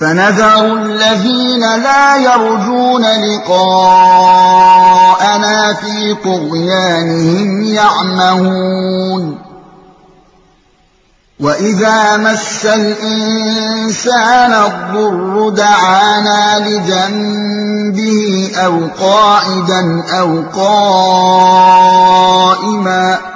فنذر الذين لا يرجون لقاءنا في طغيانهم يعمهون. وإذا مس الإنسان الضر دعانا لجنبه أو قاعدا أو قائما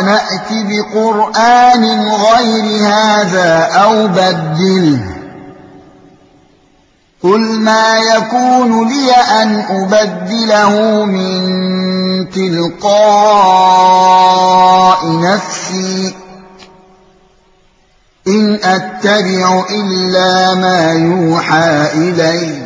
نأت بقرآن غير هذا أو بدله. قل ما يكون لي أن أبدله من تلقاء نفسي. إن أتبع إلا ما يوحى إلي.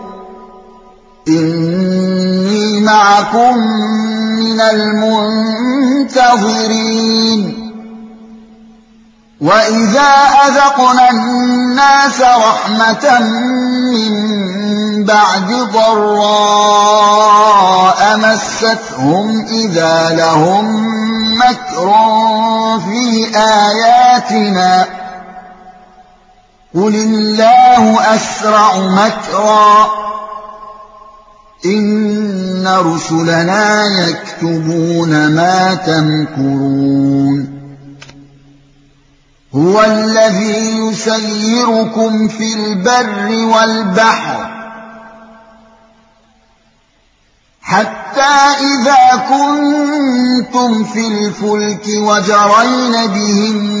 إني معكم من المنتظرين. وإذا أذقنا الناس رحمة من بعد ضراء مستهم إذا لهم مكر في آياتنا. قل الله أسرع مكرا. إن رسلنا يكتبون ما تمكرون هو الذي يسيركم في البر والبحر حتى إذا كنتم في الفلك وجرين بهم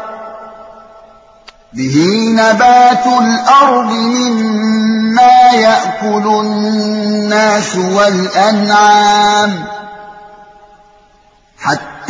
به نبات الأرض مما يأكل الناس والأنعام حتى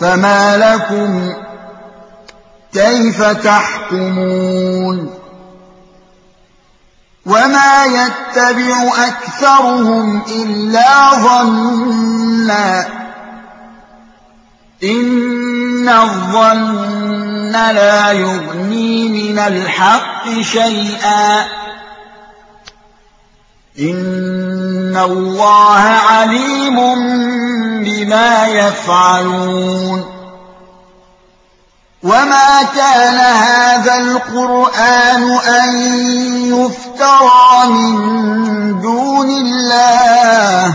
فما لكم كيف تحكمون؟ وما يتبع أكثرهم إلا ظنّا إن الظن لا يغني من الحق شيئا. إن الله عليم بما يفعلون وما كان هذا القرآن أن يفترى من دون الله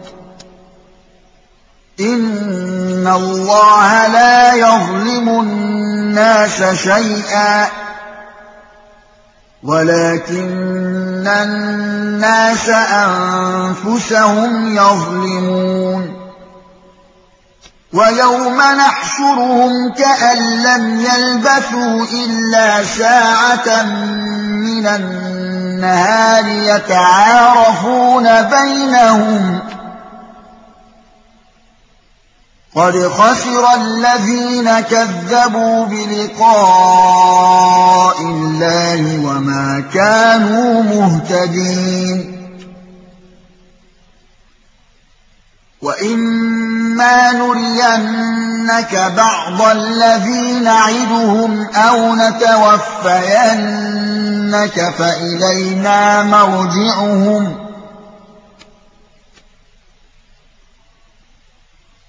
إن الله لا يظلم الناس شيئا ولكن الناس أنفسهم يظلمون ويوم نحشرهم كأن لم يلبثوا إلا ساعة من الناس والنهار يتعارفون بينهم قد خسر الذين كذبوا بلقاء الله وما كانوا مهتدين وإما نرينك بعض الذي نعدهم أو نتوفينك فإلينا مرجعهم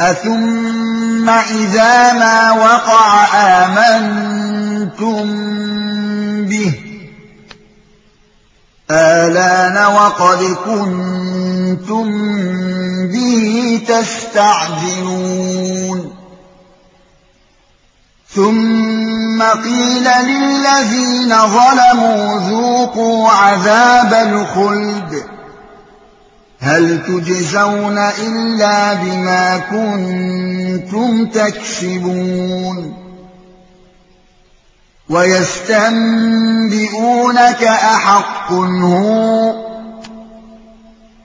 أثم إذا ما وقع آمنتم به آلان وقد كنتم به تستعجلون ثم قيل للذين ظلموا ذوقوا عذاب الخلد هل تجزون إلا بما كنتم تكسبون ويستنبئونك أحق هو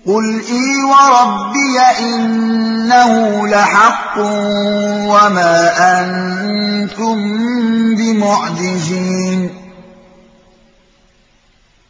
قل إي وربي إنه لحق وما أنتم بمعجزين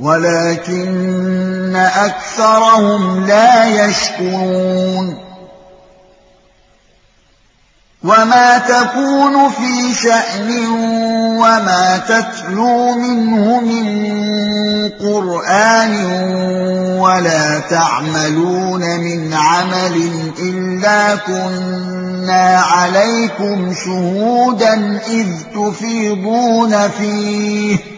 ولكن أكثرهم لا يشكرون. وما تكون في شأن وما تتلو منه من قرآن ولا تعملون من عمل إلا كنا عليكم شهودا إذ تفيضون فيه.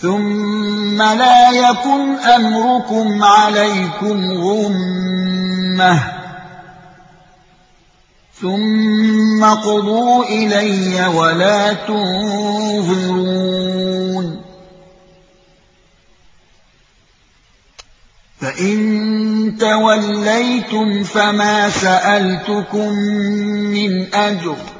ثم لا يكن أمركم عليكم غمة ثم قضوا إلي ولا تنظرون. فإن توليتم فما سألتكم من أجر.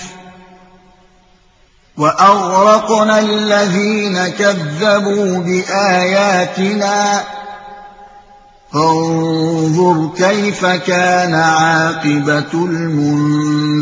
وأغرقنا الذين كذبوا بآياتنا. فانظر كيف كان عاقبة المنذرين.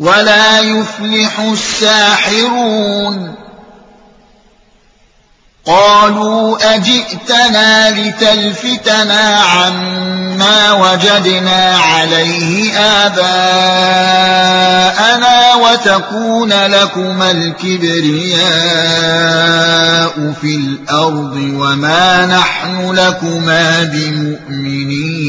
ولا يفلح الساحرون. قالوا أجئتنا لتلفتنا عما وجدنا عليه آباءنا وتكون لكما الكبرياء في الأرض وما نحن لكما بمؤمنين.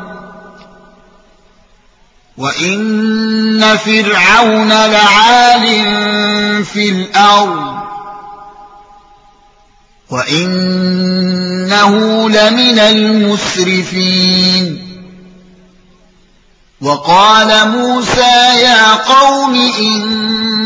وإن فرعون لعال في الأرض وإنه لمن المسرفين وقال موسى يا قوم إن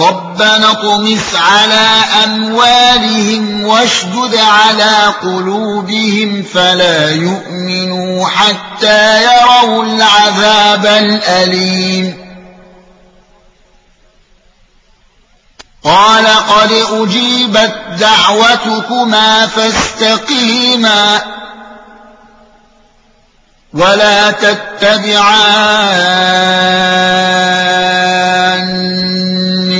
ربنا اطمس على أموالهم واشدد على قلوبهم فلا يؤمنوا حتى يروا العذاب الأليم قال قد أجيبت دعوتكما فاستقيما ولا تتبعان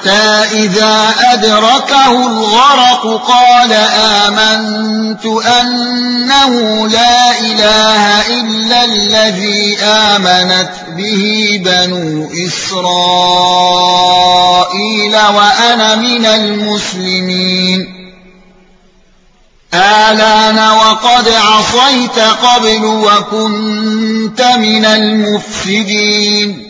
حتى إذا أدركه الغرق قال آمنت أنه لا إله إلا الذي آمنت به بنو إسرائيل وأنا من المسلمين. آلان وقد عصيت قبل وكنت من المفسدين.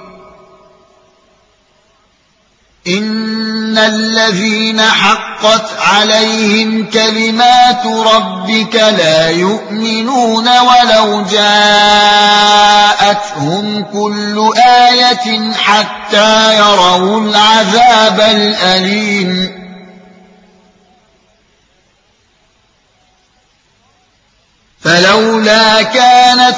إن الذين حقت عليهم كلمات ربك لا يؤمنون ولو جاءتهم كل آية حتى يروا العذاب الأليم فلولا كانت